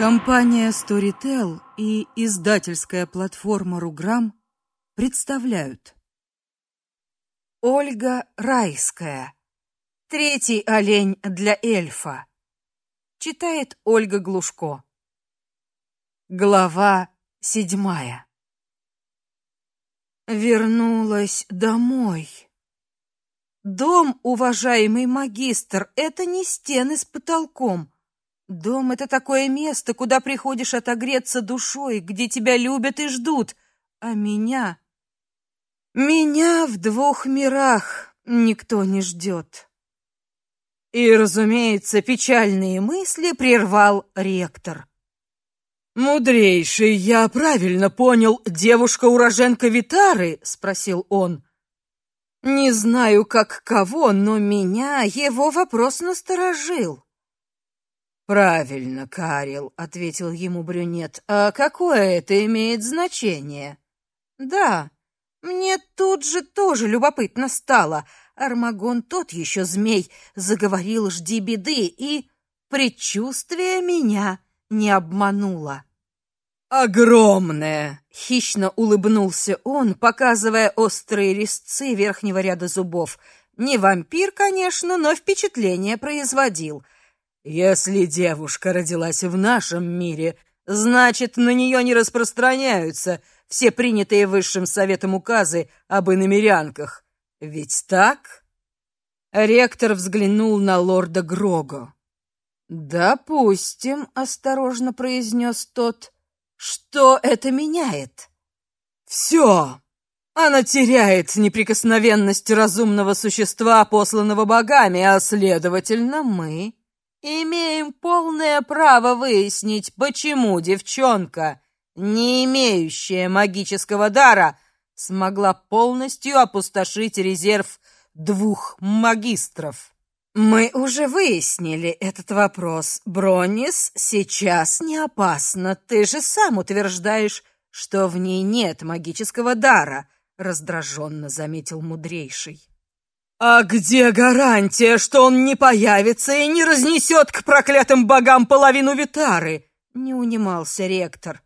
Компания Storytel и издательская платформа Руграм представляют Ольга Райская. Третий олень для эльфа. Читает Ольга Глушко. Глава седьмая. Вернулась домой. Дом, уважаемый магистр, это не стены с потолком. Дом это такое место, куда приходишь отогреться душой, где тебя любят и ждут. А меня меня в двух мирах никто не ждет. И, разумеется, печальные мысли прервал ректор. Мудрейший, я правильно понял, девушка-уроженка Витары, спросил он. Не знаю, как кого, но меня его вопрос насторожил. Правильно, Карил, ответил ему брюнет. А какое это имеет значение? Да, мне тут же тоже любопытно стало. Армагон тот еще змей, заговорил жди беды, и предчувствие меня не обмануло. Огромное, хищно улыбнулся он, показывая острые резцы верхнего ряда зубов. Не вампир, конечно, но впечатление производил. Если девушка родилась в нашем мире, значит, на нее не распространяются все принятые высшим советом указы об иномерянках. Ведь так? Ректор взглянул на лорда Грого. Допустим, осторожно произнес тот. Что это меняет? Все. Она теряет неприкосновенность разумного существа, посланного богами, а следовательно, мы имеем полное право выяснить, почему девчонка, не имеющая магического дара, смогла полностью опустошить резерв двух магистров. Мы уже выяснили этот вопрос. Бронис сейчас не опасна. Ты же сам утверждаешь, что в ней нет магического дара, раздраженно заметил мудрейший. А где гарантия, что он не появится и не разнесет к проклятым богам половину Витары? Не унимался ректор.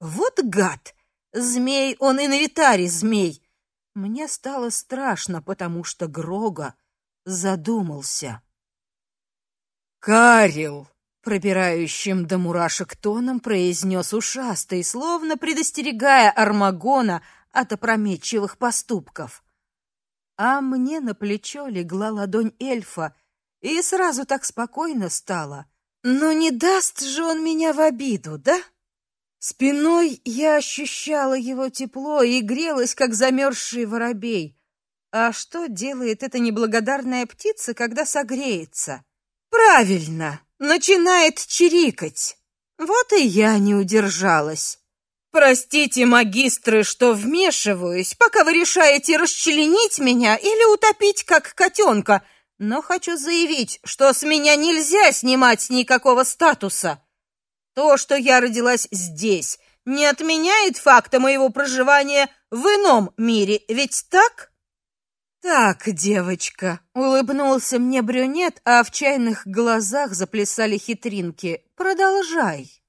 Вот гад! Змей он и на Витаре змей. Мне стало страшно, потому что Грога задумался. Карил, пробирающим до мурашек тоном произнес ушастый, словно предостерегая Армагона от опрометчивых поступков а мне на плечо легла ладонь эльфа, и сразу так спокойно стало. Но не даст же он меня в обиду, да? Спиной я ощущала его тепло и грелась, как замерзший воробей. А что делает эта неблагодарная птица, когда согреется? Правильно, начинает чирикать. Вот и я не удержалась. Простите, магистры, что вмешиваюсь, пока вы решаете расчленить меня или утопить как котенка, но хочу заявить, что с меня нельзя снимать никакого статуса. То, что я родилась здесь, не отменяет факта моего проживания в ином мире, ведь так? Так, девочка, улыбнулся мне брюнет, а в чайных глазах заплясали хитринки. Продолжай.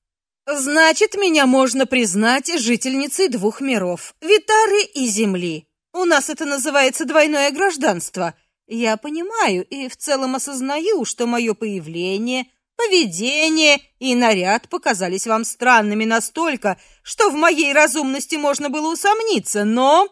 Значит, меня можно признать жительницей двух миров Витары и Земли. У нас это называется двойное гражданство. Я понимаю и в целом осознаю, что мое появление, поведение и наряд показались вам странными настолько, что в моей разумности можно было усомниться, но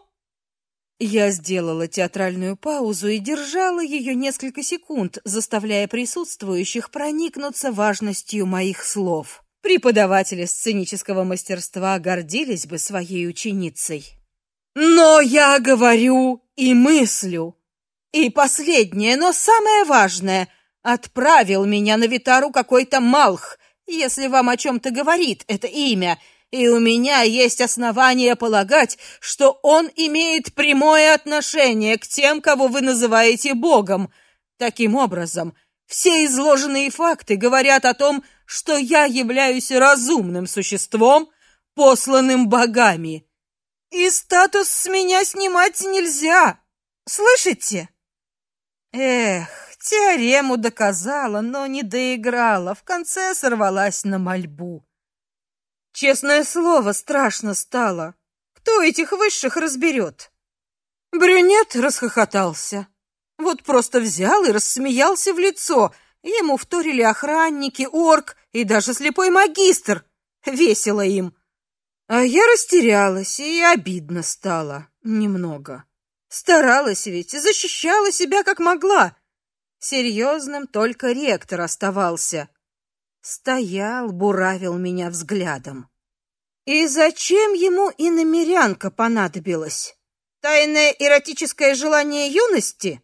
я сделала театральную паузу и держала ее несколько секунд, заставляя присутствующих проникнуться важностью моих слов. Преподаватели сценического мастерства гордились бы своей ученицей. Но я говорю и мыслю. И последнее, но самое важное, отправил меня на Витару какой-то Малх, если вам о чем то говорит это имя, и у меня есть основания полагать, что он имеет прямое отношение к тем, кого вы называете богом. Таким образом, все изложенные факты говорят о том, что я являюсь разумным существом, посланным богами. И статус с меня снимать нельзя. Слышите? Эх, Теорему доказала, но не доиграла, в конце сорвалась на мольбу. Честное слово, страшно стало. Кто этих высших разберет? Брюнет расхохотался. Вот просто взял и рассмеялся в лицо. Ему вторили охранники, орк и даже слепой магистр. Весело им. А я растерялась и обидно стало немного. Старалась ведь, защищала себя как могла. Серьезным только ректор оставался. Стоял, буравил меня взглядом. И зачем ему и намерянка понадобилась? Тайное эротическое желание юности?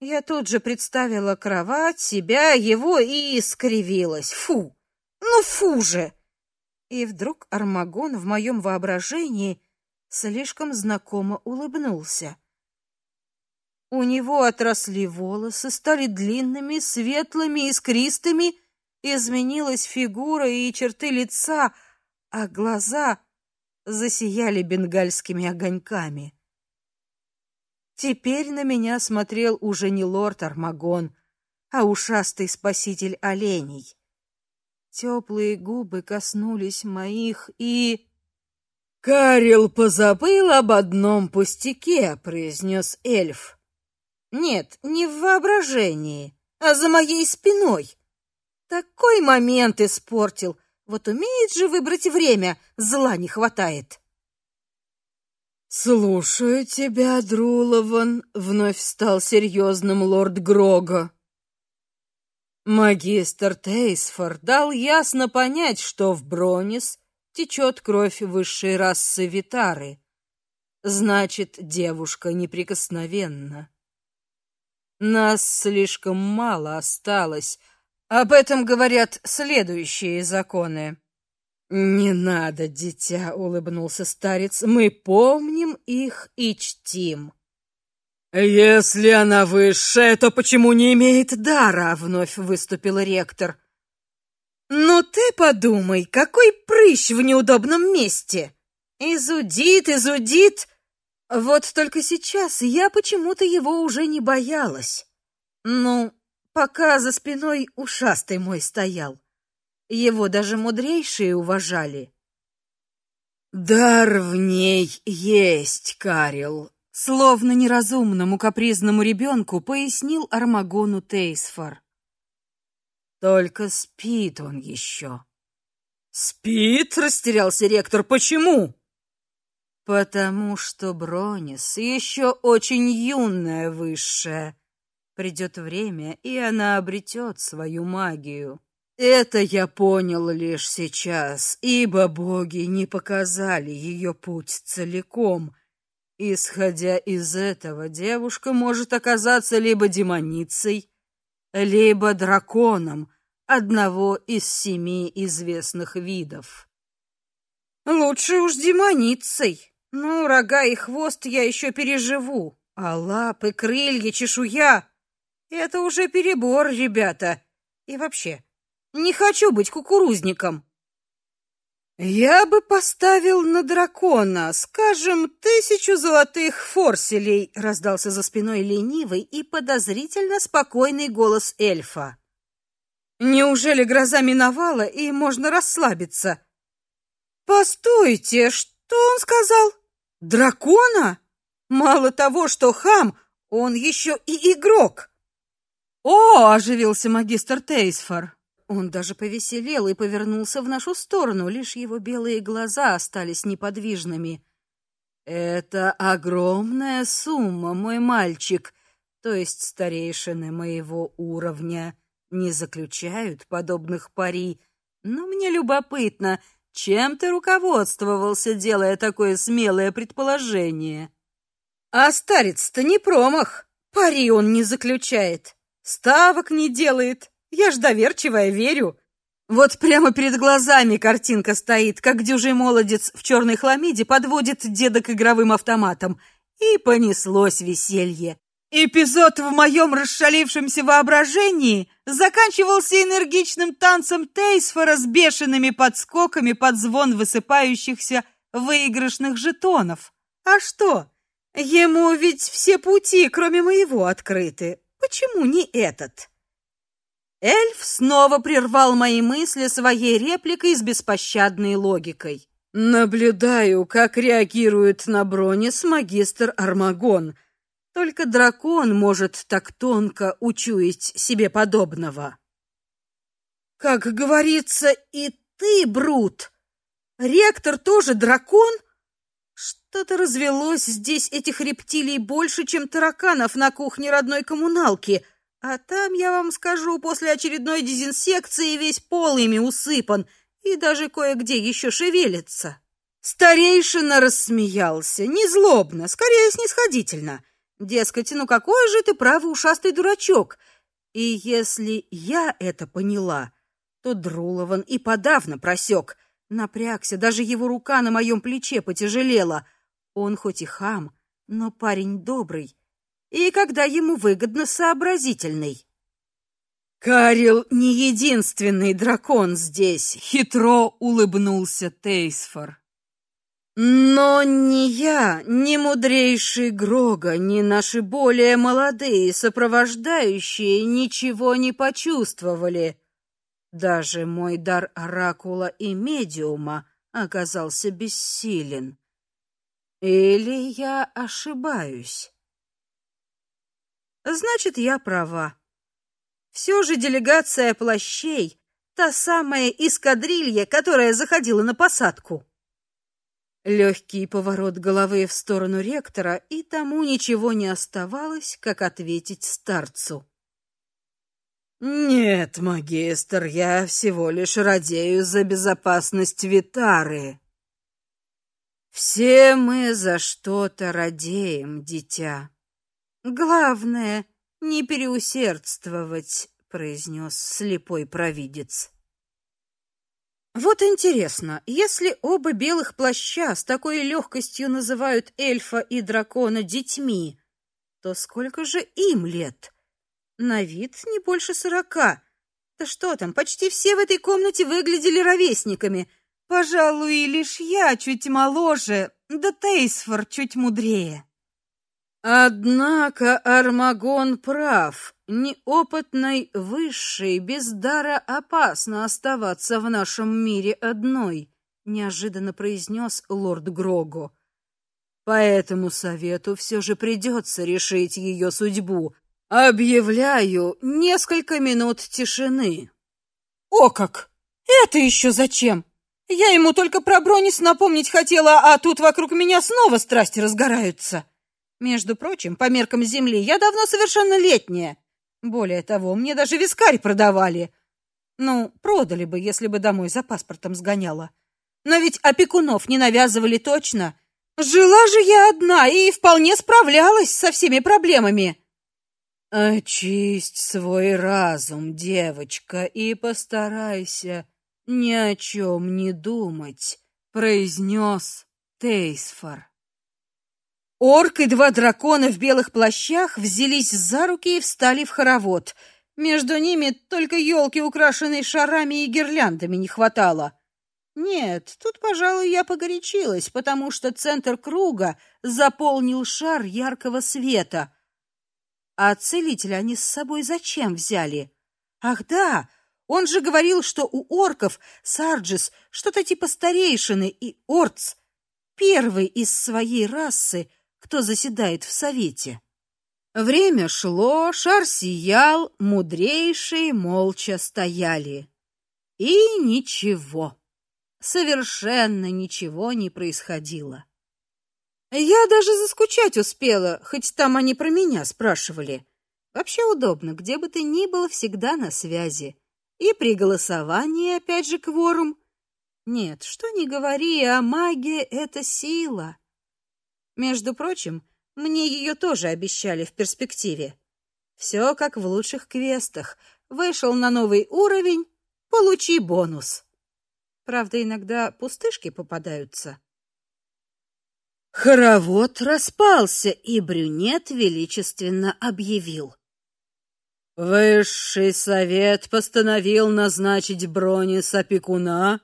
Я тут же представила кровать, себя, его и скривилась. Фу! Ну фу же! И вдруг Армагон в моем воображении слишком знакомо улыбнулся. У него отросли волосы, стали длинными, светлыми, искристыми, изменилась фигура и черты лица, а глаза засияли бенгальскими огоньками. Теперь на меня смотрел уже не лорд Армагон, а ушастый спаситель оленей. Теплые губы коснулись моих и Карил позабыл об одном пустяке, произнес эльф. Нет, не в воображении, а за моей спиной. Такой момент испортил. Вот умеет же выбрать время, зла не хватает. Слушаю тебя, Друлован, вновь стал серьезным лорд Грого. Магистр Тейсфор дал ясно понять, что в Бронис течет кровь высшей расы Витары. Значит, девушка неприкосновенна. Нас слишком мало осталось. Об этом говорят следующие законы. Не надо, дитя, улыбнулся старец. Мы помним их и чтим. Если она высшая, то почему не имеет дара? вновь выступил ректор. Ну ты подумай, какой прыщ в неудобном месте. Изудит, изудит, вот только сейчас я почему-то его уже не боялась. Ну, пока за спиной ушастый мой стоял. Его даже мудрейшие уважали. Дар в ней есть, Карил, словно неразумному капризному ребенку пояснил Армагону Тейсфор. Только спит он еще. Спит, растерялся ректор. Почему? Потому что Бронис еще очень юная высшая. Придет время, и она обретет свою магию. Это я понял лишь сейчас, ибо боги не показали ее путь целиком. Исходя из этого, девушка может оказаться либо демоницей, либо драконом одного из семи известных видов. Лучше уж демоницей. Ну, рога и хвост я еще переживу, а лапы, крылья, чешуя это уже перебор, ребята. И вообще, не хочу быть кукурузником. Я бы поставил на дракона, скажем, тысячу золотых форселей, раздался за спиной ленивый и подозрительно спокойный голос эльфа. Неужели гроза миновала и можно расслабиться? Постойте, что он сказал? Дракона? Мало того, что хам, он еще и игрок. О, оживился магистр Тейсфор. Он даже повеселел и повернулся в нашу сторону, лишь его белые глаза остались неподвижными. Это огромная сумма, мой мальчик, то есть старейшины моего уровня не заключают подобных пари. Но мне любопытно, чем ты руководствовался, делая такое смелое предположение? А старец-то не промах. Пари он не заключает, ставок не делает. Я ж доверчивая верю. Вот прямо перед глазами картинка стоит, как дюжий молодец в черной хламиде подводит деда к игровым автоматам. И понеслось веселье. Эпизод в моем расшалившемся воображении заканчивался энергичным танцем Тейсфора с бешеными подскоками под звон высыпающихся выигрышных жетонов. А что? Ему ведь все пути, кроме моего, открыты. почему не этот? Эльф снова прервал мои мысли своей репликой с беспощадной логикой. Наблюдаю, как реагирует на Бронис магистр Армагон. Только дракон может так тонко учуять себе подобного. Как говорится, и ты, Брут. Ректор тоже дракон? Что-то развелось здесь этих рептилий больше, чем тараканов на кухне родной коммуналки. А там, я вам скажу, после очередной дезинсекции весь пол ими усыпан и даже кое-где еще шевелится. Старейшина рассмеялся, не злобно, скорее снисходительно. Дескать, ну какой же ты правый ушастый дурачок. И если я это поняла, то Друлован и подавно просек. Напрягся, даже его рука на моем плече потяжелела. Он хоть и хам, но парень добрый. И когда ему выгодно, сообразительный. Карил не единственный дракон здесь, хитро улыбнулся Тейсфор. Но ни я, ни мудрейший Грога, ни наши более молодые сопровождающие ничего не почувствовали. Даже мой дар оракула и медиума оказался бессилен. Или я ошибаюсь? Значит, я права. Все же делегация плащей та самая эскадрилья, которая заходила на посадку. Легкий поворот головы в сторону ректора, и тому ничего не оставалось, как ответить старцу. Нет, магистр, я всего лишь радею за безопасность Витары. Все мы за что-то радеем, дитя. Главное не переусердствовать, произнес слепой провидец. Вот интересно, если оба белых плаща с такой легкостью называют эльфа и дракона детьми, то сколько же им лет? На вид не больше сорока. Да что там, почти все в этой комнате выглядели ровесниками. Пожалуй, лишь я чуть моложе, да Тейсфор чуть мудрее. Однако Армагон прав. Неопытной высшей без дара опасно оставаться в нашем мире одной, неожиданно произнес лорд Грого. Поэтому совету все же придется решить ее судьбу, Объявляю несколько минут тишины. О как! Это еще зачем? Я ему только про Бронис напомнить хотела, а тут вокруг меня снова страсти разгораются. Между прочим, по меркам земли я давно совершеннолетняя. Более того, мне даже вискарь продавали. Ну, продали бы, если бы домой за паспортом сгоняла. Но ведь опекунов не навязывали точно. Жила же я одна и вполне справлялась со всеми проблемами. Очисть свой разум, девочка, и постарайся ни о чем не думать, произнес Тейсфор. Орк и два дракона в белых плащах взялись за руки и встали в хоровод. Между ними только елки, украшенные шарами и гирляндами, не хватало. Нет, тут, пожалуй, я погорячилась, потому что центр круга заполнил шар яркого света — а целителя они с собой зачем взяли? Ах да, он же говорил, что у орков Сарджис что-то типа старейшины и Орц, первый из своей расы, кто заседает в совете. Время шло, шар сиял, мудрейшие молча стояли. И ничего. Совершенно ничего не происходило. Я даже заскучать успела, хоть там они про меня спрашивали. Вообще удобно, где бы ты ни был, всегда на связи. И при голосовании опять же кворум. Нет, что ни говори, а магия это сила. Между прочим, мне ее тоже обещали в перспективе. Все как в лучших квестах. Вышел на новый уровень, получи бонус. Правда, иногда пустышки попадаются. Хоровод распался, и брюнет величественно объявил: Высший совет постановил назначить Бронис опекуна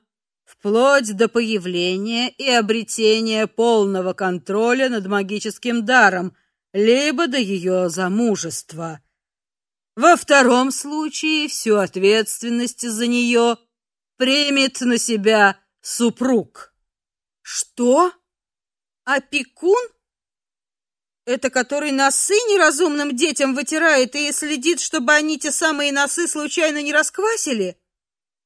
вплоть до появления и обретения полного контроля над магическим даром, либо до ее замужества. Во втором случае всю ответственность за нее примет на себя супруг. Что? Опекун? Это который носы неразумным детям вытирает и следит, чтобы они те самые носы случайно не расквасили?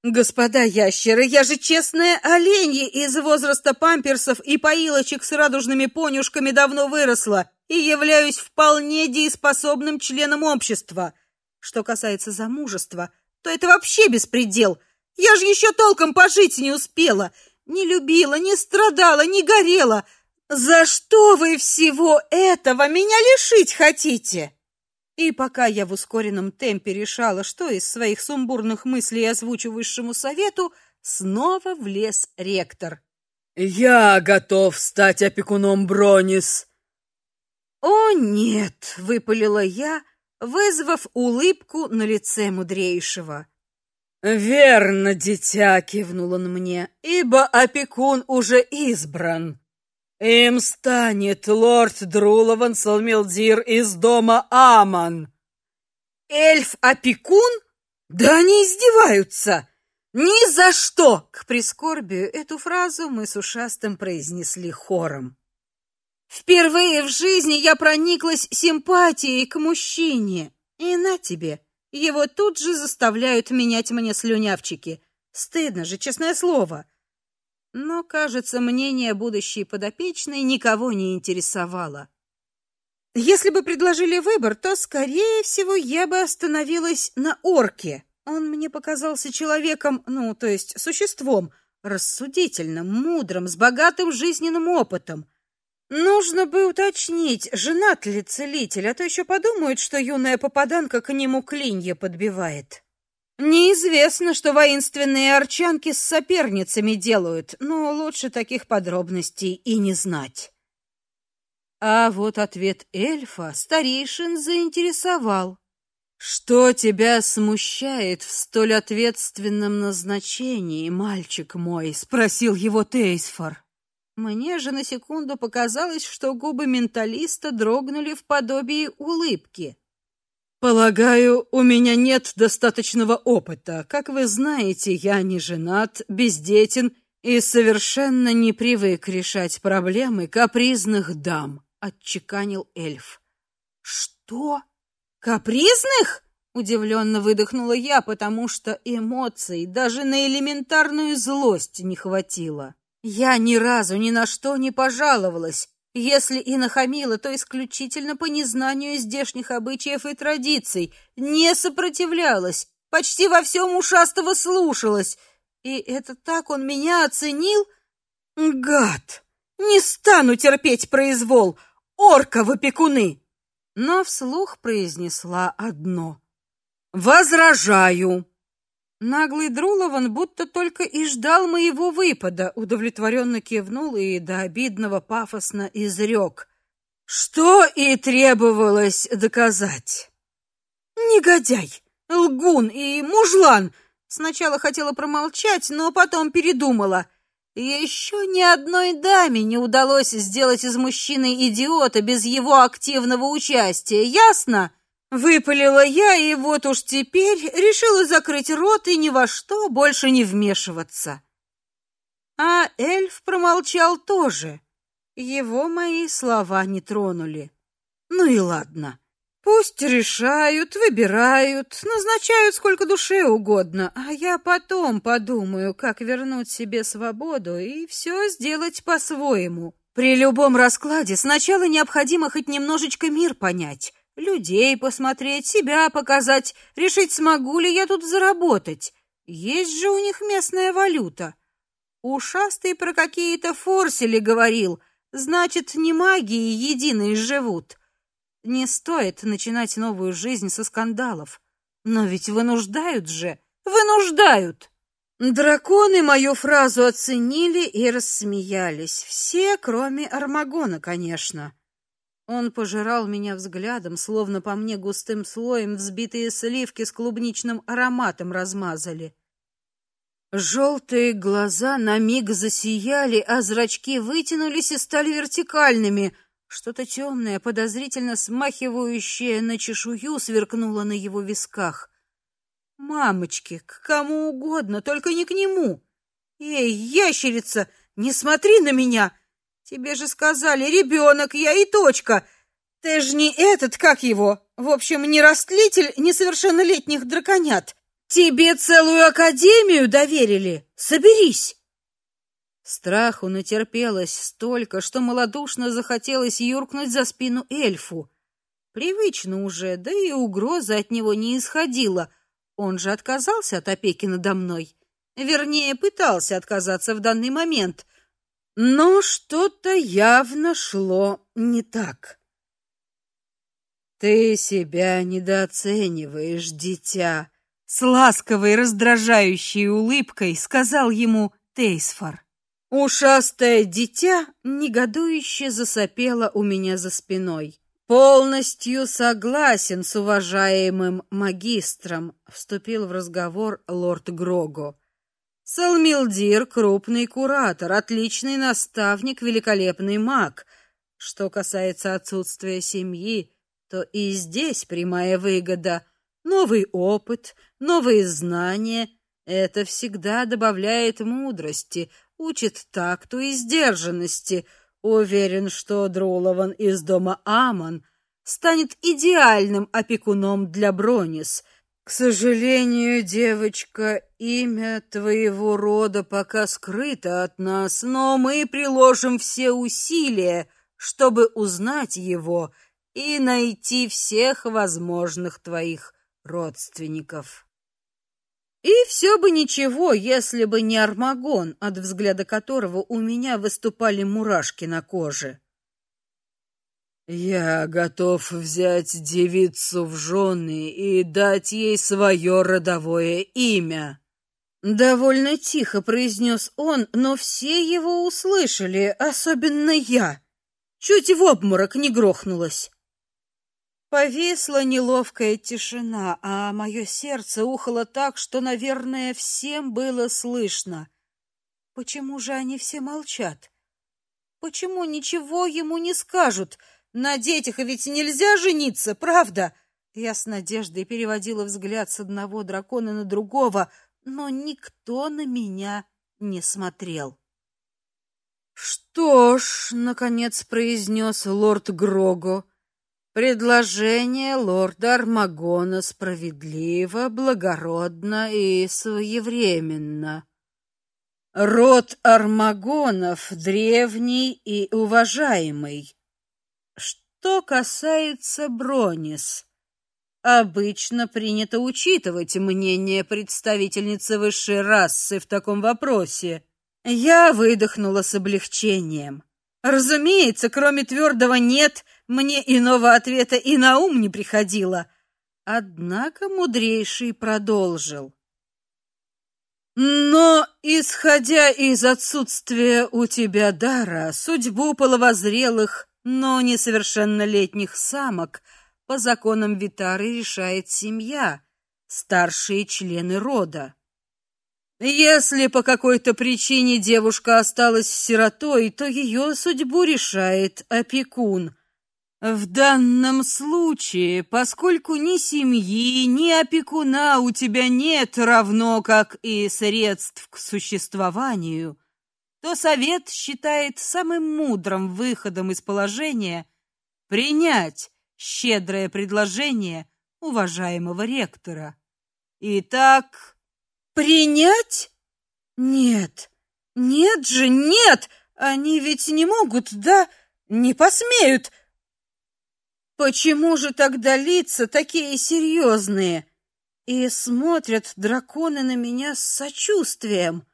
Господа ящеры, я же честная оленья из возраста памперсов и поилочек с радужными понюшками давно выросла и являюсь вполне дееспособным членом общества. Что касается замужества, то это вообще беспредел. Я же еще толком пожить не успела, не любила, не страдала, не горела. За что вы всего этого меня лишить хотите? И пока я в ускоренном темпе решала, что из своих сумбурных мыслей озвучу высшему совету, снова влез ректор. Я готов стать опекуном Бронис. О нет, выпалила я, вызвав улыбку на лице мудрейшего. Верно, дитя, кивнул он мне. Ибо опекун уже избран. Им станет лорд Друлован Салмилдир из дома Аман. Эльф-опекун? Да они издеваются! Ни за что! К прискорбию эту фразу мы с ушастым произнесли хором. Впервые в жизни я прониклась симпатией к мужчине. И на тебе, его тут же заставляют менять мне слюнявчики. Стыдно же, честное слово. Но, кажется, мнение будущей подопечной никого не интересовало. Если бы предложили выбор, то, скорее всего, я бы остановилась на орке. Он мне показался человеком, ну, то есть существом, рассудительным, мудрым, с богатым жизненным опытом. Нужно бы уточнить, женат ли целитель, а то еще подумают, что юная попаданка к нему клинья подбивает. Неизвестно, что воинственные арчанки с соперницами делают, но лучше таких подробностей и не знать. А вот ответ эльфа старейшин заинтересовал. Что тебя смущает в столь ответственном назначении, мальчик мой, спросил его Тейсфор. Мне же на секунду показалось, что губы менталиста дрогнули в подобии улыбки. Полагаю, у меня нет достаточного опыта. Как вы знаете, я не женат, бездетен и совершенно не привык решать проблемы капризных дам, отчеканил эльф. Что? Капризных? удивленно выдохнула я, потому что эмоций даже на элементарную злость не хватило. Я ни разу ни на что не пожаловалась, если и нахамила, то исключительно по незнанию здешних обычаев и традиций, не сопротивлялась, почти во всем ушастого слушалась. И это так он меня оценил? Гад! Не стану терпеть произвол, орка в опекуны! Но вслух произнесла одно. Возражаю. Наглый Друлован будто только и ждал моего выпада, удовлетворенно кивнул и до обидного пафосно изрек. Что и требовалось доказать. Негодяй, лгун и мужлан. Сначала хотела промолчать, но потом передумала. Еще ни одной даме не удалось сделать из мужчины идиота без его активного участия, ясно? Выпалила я, и вот уж теперь решила закрыть рот и ни во что больше не вмешиваться. А эльф промолчал тоже. Его мои слова не тронули. Ну и ладно. Пусть решают, выбирают, назначают сколько душе угодно, а я потом подумаю, как вернуть себе свободу и все сделать по-своему. При любом раскладе сначала необходимо хоть немножечко мир понять людей посмотреть, себя показать, решить, смогу ли я тут заработать. Есть же у них местная валюта. Ушастый про какие-то форсели говорил, значит, не магии единой живут. Не стоит начинать новую жизнь со скандалов. Но ведь вынуждают же, вынуждают. Драконы мою фразу оценили и рассмеялись. Все, кроме Армагона, конечно. Он пожирал меня взглядом, словно по мне густым слоем взбитые сливки с клубничным ароматом размазали. Желтые глаза на миг засияли, а зрачки вытянулись и стали вертикальными. Что-то темное, подозрительно смахивающее на чешую, сверкнуло на его висках. Мамочки, к кому угодно, только не к нему. Эй, ящерица, не смотри на меня. Тебе же сказали, ребенок я и точка. Ты же не этот, как его? В общем, не растлитель несовершеннолетних драконят. Тебе целую академию доверили. Соберись. Страху натерпелось столько, что малодушно захотелось юркнуть за спину эльфу. Привычно уже, да и угроза от него не исходила. Он же отказался от опеки надо мной. Вернее, пытался отказаться в данный момент. Но что-то явно шло не так. Ты себя недооцениваешь, дитя, с ласковой раздражающей улыбкой сказал ему Тейсфор. Ушастое дитя негодующе засопело у меня за спиной. Полностью согласен с уважаемым магистром, вступил в разговор лорд Грого. Салмилдир крупный куратор, отличный наставник, великолепный маг. Что касается отсутствия семьи, то и здесь прямая выгода. Новый опыт, новые знания это всегда добавляет мудрости, учит такту и сдержанности. Уверен, что Друлован из дома Амон станет идеальным опекуном для Бронис. К сожалению, девочка, имя твоего рода пока скрыто от нас, но мы приложим все усилия, чтобы узнать его и найти всех возможных твоих родственников. И все бы ничего, если бы не Армагон, от взгляда которого у меня выступали мурашки на коже. Я готов взять девицу в жены и дать ей свое родовое имя. Довольно тихо произнес он, но все его услышали, особенно я. Чуть в обморок не грохнулась. Повисла неловкая тишина, а мое сердце ухало так, что, наверное, всем было слышно. Почему же они все молчат? Почему ничего ему не скажут? На детях ведь нельзя жениться, правда? Я с надеждой переводила взгляд с одного дракона на другого, но никто на меня не смотрел. Что ж, наконец произнес лорд Грого. Предложение лорда Армагона справедливо, благородно и своевременно. Род Армагонов древний и уважаемый. Что касается Бронис, обычно принято учитывать мнение представительницы высшей расы в таком вопросе. Я выдохнула с облегчением. Разумеется, кроме твердого нет, мне иного ответа и на ум не приходило. Однако мудрейший продолжил: но, исходя из отсутствия у тебя дара, судьбу половозрелых, но несовершеннолетних самок по законам Витары решает семья, старшие члены рода. Если по какой-то причине девушка осталась сиротой, то ее судьбу решает опекун. В данном случае, поскольку ни семьи, ни опекуна у тебя нет, равно как и средств к существованию, то совет считает самым мудрым выходом из положения принять щедрое предложение уважаемого ректора. Итак, Принять? Нет. Нет же, нет. Они ведь не могут, да? Не посмеют. Почему же тогда лица такие серьезные? И смотрят драконы на меня с сочувствием.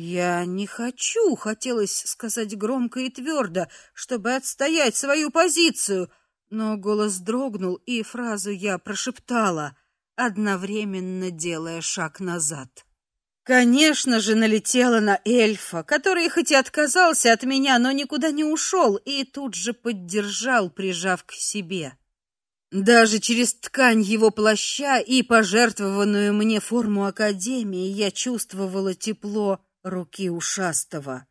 Я не хочу, хотелось сказать громко и твердо, чтобы отстоять свою позицию, но голос дрогнул, и фразу я прошептала — одновременно делая шаг назад. Конечно же, налетела на эльфа, который хоть и отказался от меня, но никуда не ушел и тут же поддержал, прижав к себе. Даже через ткань его плаща и пожертвованную мне форму академии я чувствовала тепло руки ушастого.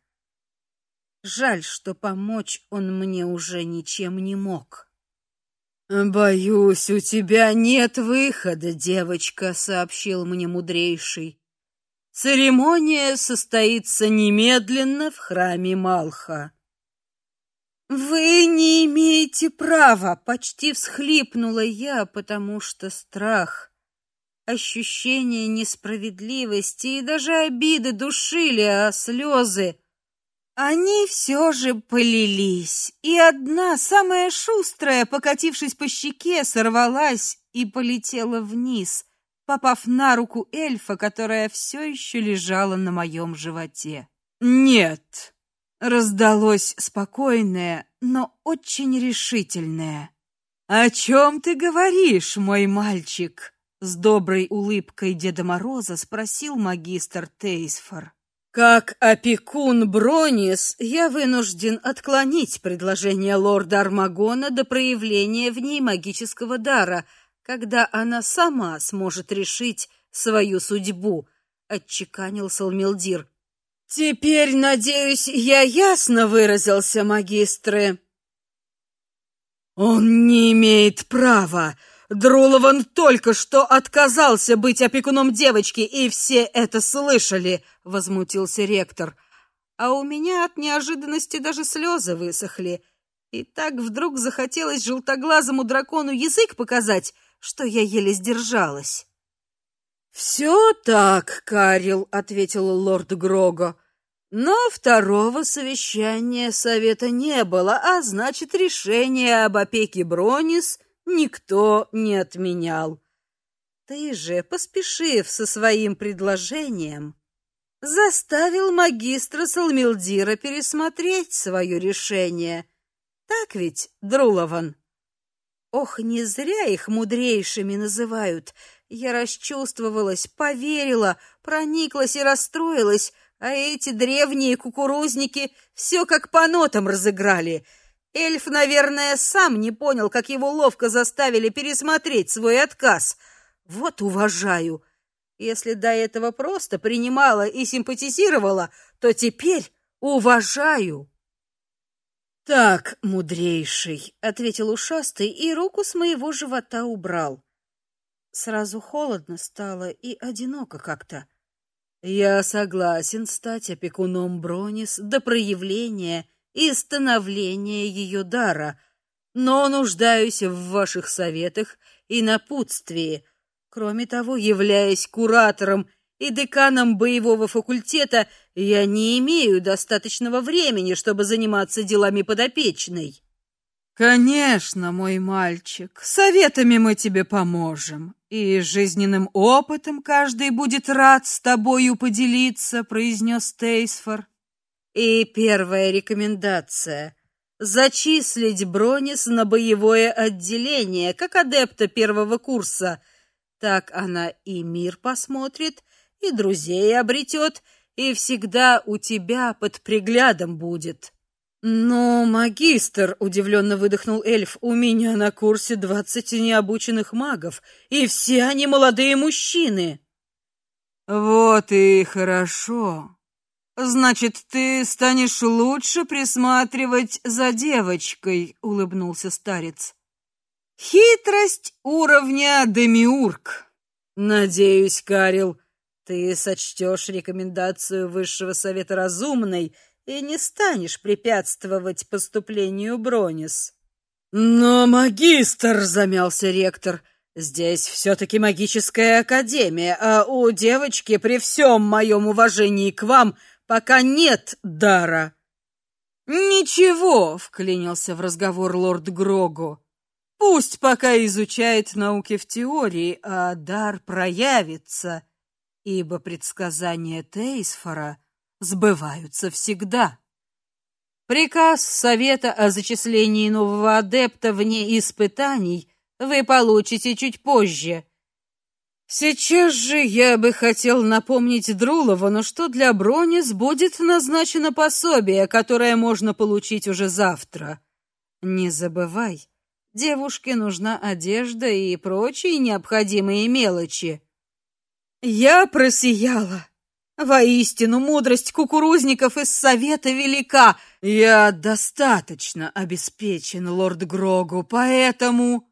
Жаль, что помочь он мне уже ничем не мог. Боюсь, у тебя нет выхода, девочка, сообщил мне мудрейший. Церемония состоится немедленно в храме Малха. Вы не имеете права, почти всхлипнула я, потому что страх, ощущение несправедливости и даже обиды душили, а слезы они все же полились, и одна, самая шустрая, покатившись по щеке, сорвалась и полетела вниз, попав на руку эльфа, которая все еще лежала на моем животе. "Нет", раздалось спокойное, но очень решительное. "О чем ты говоришь, мой мальчик?" С доброй улыбкой Деда Мороза спросил магистр Тейсфор. Как опекун Бронис, я вынужден отклонить предложение лорда Армагона до проявления в ней магического дара, когда она сама сможет решить свою судьбу, отчеканил Салмилдир. Теперь, надеюсь, я ясно выразился, магистры. Он не имеет права Друлован только что отказался быть опекуном девочки, и все это слышали, возмутился ректор. А у меня от неожиданности даже слезы высохли. И так вдруг захотелось желтоглазому дракону язык показать, что я еле сдержалась. «Все так, Карил, ответил лорд Грого. Но второго совещания совета не было, а значит, решение об опеке Бронис никто не отменял. Ты же, поспешив со своим предложением, заставил магистра Салмилдира пересмотреть свое решение. Так ведь, Друлован? Ох, не зря их мудрейшими называют. Я расчувствовалась, поверила, прониклась и расстроилась, а эти древние кукурузники все как по нотам разыграли — Эльф, наверное, сам не понял, как его ловко заставили пересмотреть свой отказ. Вот уважаю. Если до этого просто принимала и симпатизировала, то теперь уважаю. Так, мудрейший, ответил ушастый и руку с моего живота убрал. Сразу холодно стало и одиноко как-то. Я согласен стать опекуном Бронис до проявления и становления ее дара, но нуждаюсь в ваших советах и напутствии. Кроме того, являясь куратором и деканом боевого факультета, я не имею достаточного времени, чтобы заниматься делами подопечной. Конечно, мой мальчик, советами мы тебе поможем, и жизненным опытом каждый будет рад с тобою поделиться, произнес Тейсфор. И первая рекомендация зачислить Бронис на боевое отделение, как адепта первого курса. Так она и мир посмотрит, и друзей обретет, и всегда у тебя под приглядом будет. Но, магистр, удивленно выдохнул эльф, у меня на курсе двадцать необученных магов, и все они молодые мужчины. Вот и хорошо. Значит, ты станешь лучше присматривать за девочкой, улыбнулся старец. Хитрость уровня демиург. Надеюсь, Карил, ты сочтешь рекомендацию высшего совета разумной и не станешь препятствовать поступлению Бронис. Но магистр замялся ректор. Здесь все таки магическая академия, а у девочки при всем моем уважении к вам пока нет дара. Ничего, вклинился в разговор лорд Грого. Пусть пока изучает науки в теории, а дар проявится, ибо предсказания Тейсфора сбываются всегда. Приказ совета о зачислении нового адепта вне испытаний вы получите чуть позже. Сейчас же я бы хотел напомнить Друлову, что для Бронис будет назначено пособие, которое можно получить уже завтра. Не забывай, девушке нужна одежда и прочие необходимые мелочи. Я просияла. Воистину, мудрость кукурузников из совета велика. Я достаточно обеспечен, лорд Грогу, поэтому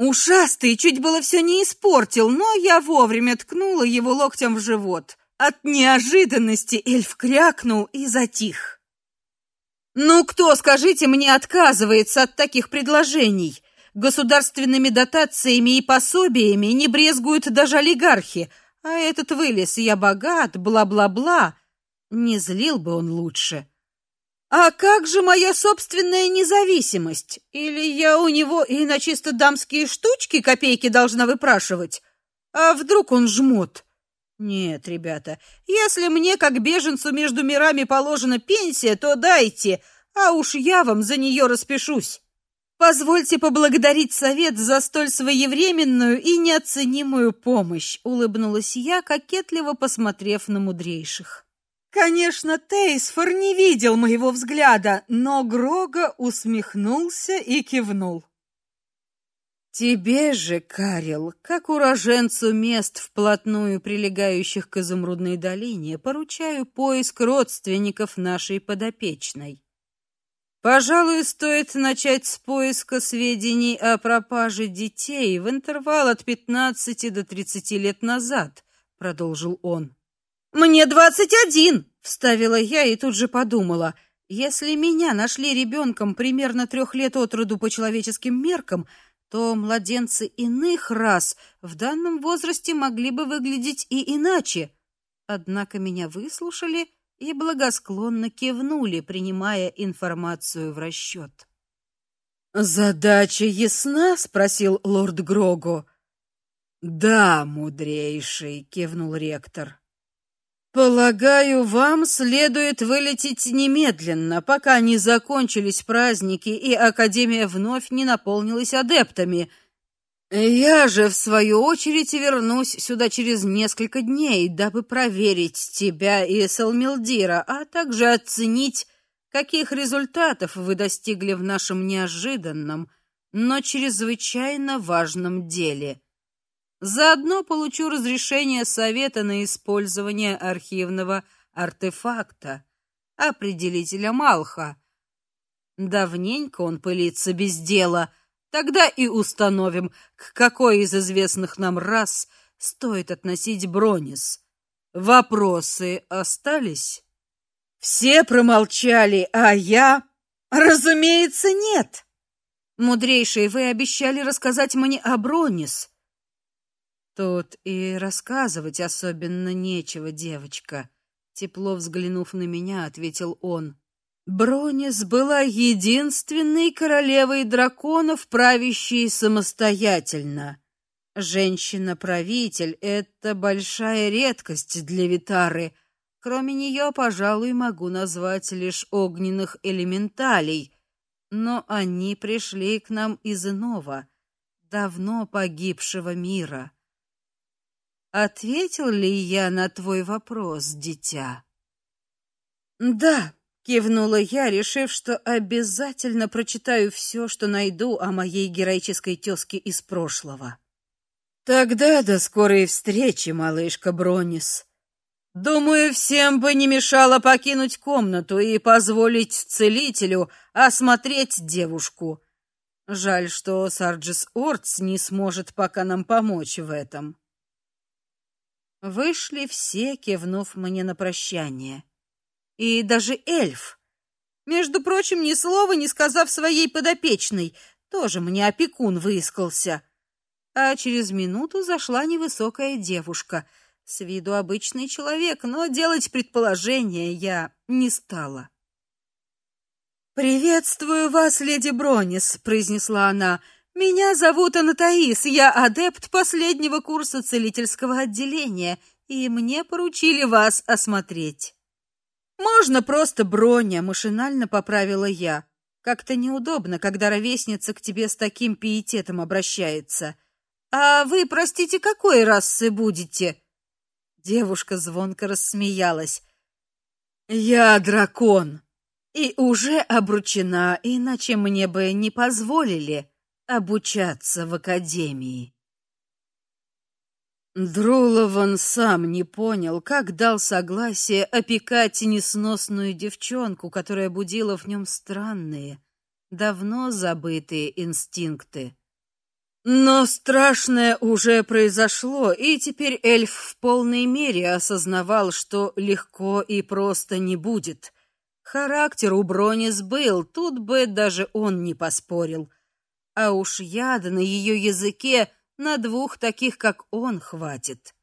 Ушастый чуть было все не испортил, но я вовремя ткнула его локтем в живот. От неожиданности эльф крякнул и затих. Ну кто, скажите мне, отказывается от таких предложений? Государственными дотациями и пособиями не брезгуют даже олигархи, а этот вылез «я богат», бла-бла-бла. Не злил бы он лучше. А как же моя собственная независимость? Или я у него и на чисто дамские штучки копейки должна выпрашивать? А вдруг он жмот? Нет, ребята, если мне как беженцу между мирами положена пенсия, то дайте, а уж я вам за нее распишусь. Позвольте поблагодарить совет за столь своевременную и неоценимую помощь, улыбнулась я, кокетливо посмотрев на мудрейших. Конечно, Тейсфор не видел моего взгляда, но Грога усмехнулся и кивнул. Тебе же, Карел, как уроженцу мест вплотную прилегающих к изумрудной долине, поручаю поиск родственников нашей подопечной. Пожалуй, стоит начать с поиска сведений о пропаже детей в интервал от 15 до 30 лет назад, продолжил он. Мне двадцать один, вставила я и тут же подумала: если меня нашли ребенком примерно трех лет от роду по человеческим меркам, то младенцы иных рас в данном возрасте могли бы выглядеть и иначе. Однако меня выслушали и благосклонно кивнули, принимая информацию в расчет. Задача ясна, спросил лорд Грого. Да, мудрейший, кивнул ректор. Полагаю, вам следует вылететь немедленно, пока не закончились праздники и академия вновь не наполнилась адептами. Я же в свою очередь вернусь сюда через несколько дней, дабы проверить тебя и Салмилдира, а также оценить, каких результатов вы достигли в нашем неожиданном, но чрезвычайно важном деле. Заодно получу разрешение совета на использование архивного артефакта, определителя Малха. Давненько он пылится без дела. Тогда и установим, к какой из известных нам рас стоит относить Бронис. Вопросы остались? Все промолчали, а я, разумеется, нет. Мудрейший, вы обещали рассказать мне о Бронис. Тут и рассказывать особенно нечего, девочка, тепло взглянув на меня, ответил он. Бронис была единственной королевой драконов, правящей самостоятельно. Женщина-правитель это большая редкость для Витары. Кроме нее, пожалуй, могу назвать лишь огненных элементалей, но они пришли к нам из иного, давно погибшего мира. Ответил ли я на твой вопрос, дитя? Да, кивнула я, решив, что обязательно прочитаю все, что найду о моей героической тёзке из прошлого. Тогда до скорой встречи, малышка Бронис. Думаю, всем бы не мешало покинуть комнату и позволить целителю осмотреть девушку. Жаль, что Сарджис Ортс не сможет пока нам помочь в этом. Вышли все, кивнув мне на прощание. И даже эльф. Между прочим, ни слова не сказав своей подопечной, тоже мне опекун выискался. А через минуту зашла невысокая девушка, с виду обычный человек, но делать предположения я не стала. Приветствую вас, леди Бронис, произнесла она. Меня зовут Анатаис, я адепт последнего курса целительского отделения, и мне поручили вас осмотреть. Можно просто Броня, машинально поправила я. Как-то неудобно, когда ровесница к тебе с таким пиететом обращается. А вы, простите, какой расы будете? Девушка звонко рассмеялась. Я дракон и уже обручена, иначе мне бы не позволили обучаться в академии. Друлован сам не понял, как дал согласие опекать несносную девчонку, которая будила в нем странные, давно забытые инстинкты. Но страшное уже произошло, и теперь эльф в полной мере осознавал, что легко и просто не будет. Характер у Бронис был, тут бы даже он не поспорил. А уж яда на ее языке на двух таких, как он, хватит.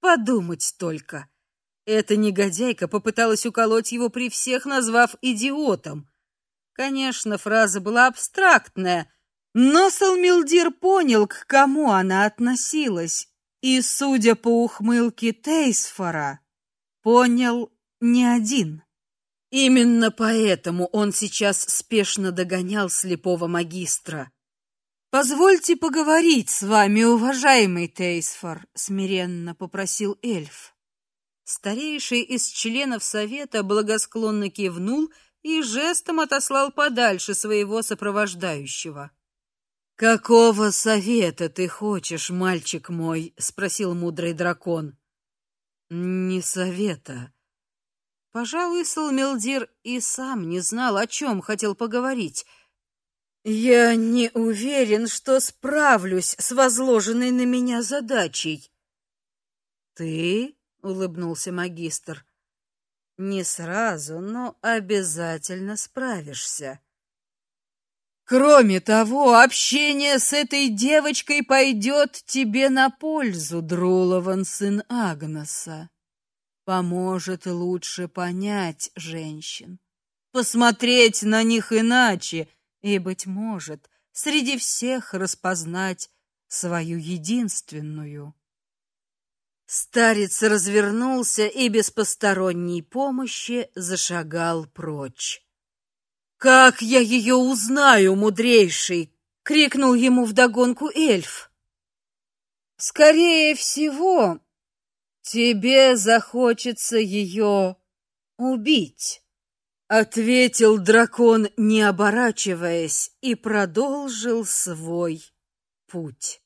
Подумать только. Эта негодяйка попыталась уколоть его при всех, назвав идиотом. Конечно, фраза была абстрактная, но Салмилдир понял, к кому она относилась, и, судя по ухмылке Тейсфора, понял не один. Именно поэтому он сейчас спешно догонял слепого магистра. Позвольте поговорить с вами, уважаемый Тейсфор, смиренно попросил эльф. Старейший из членов совета благосклонно кивнул и жестом отослал подальше своего сопровождающего. Какого совета ты хочешь, мальчик мой, спросил мудрый дракон. Не совета. Пожалуй, Салмелдир и сам не знал, о чем хотел поговорить. Я не уверен, что справлюсь с возложенной на меня задачей. Ты? улыбнулся магистр. Не сразу, но обязательно справишься. Кроме того, общение с этой девочкой пойдет тебе на пользу, Друлован сын Агнеса. Поможет лучше понять женщин, посмотреть на них иначе и, быть может, среди всех распознать свою единственную. Старец развернулся и без посторонней помощи зашагал прочь. Как я ее узнаю, мудрейший, крикнул ему вдогонку эльф. Скорее всего, тебе захочется ее убить ответил дракон, не оборачиваясь, и продолжил свой путь.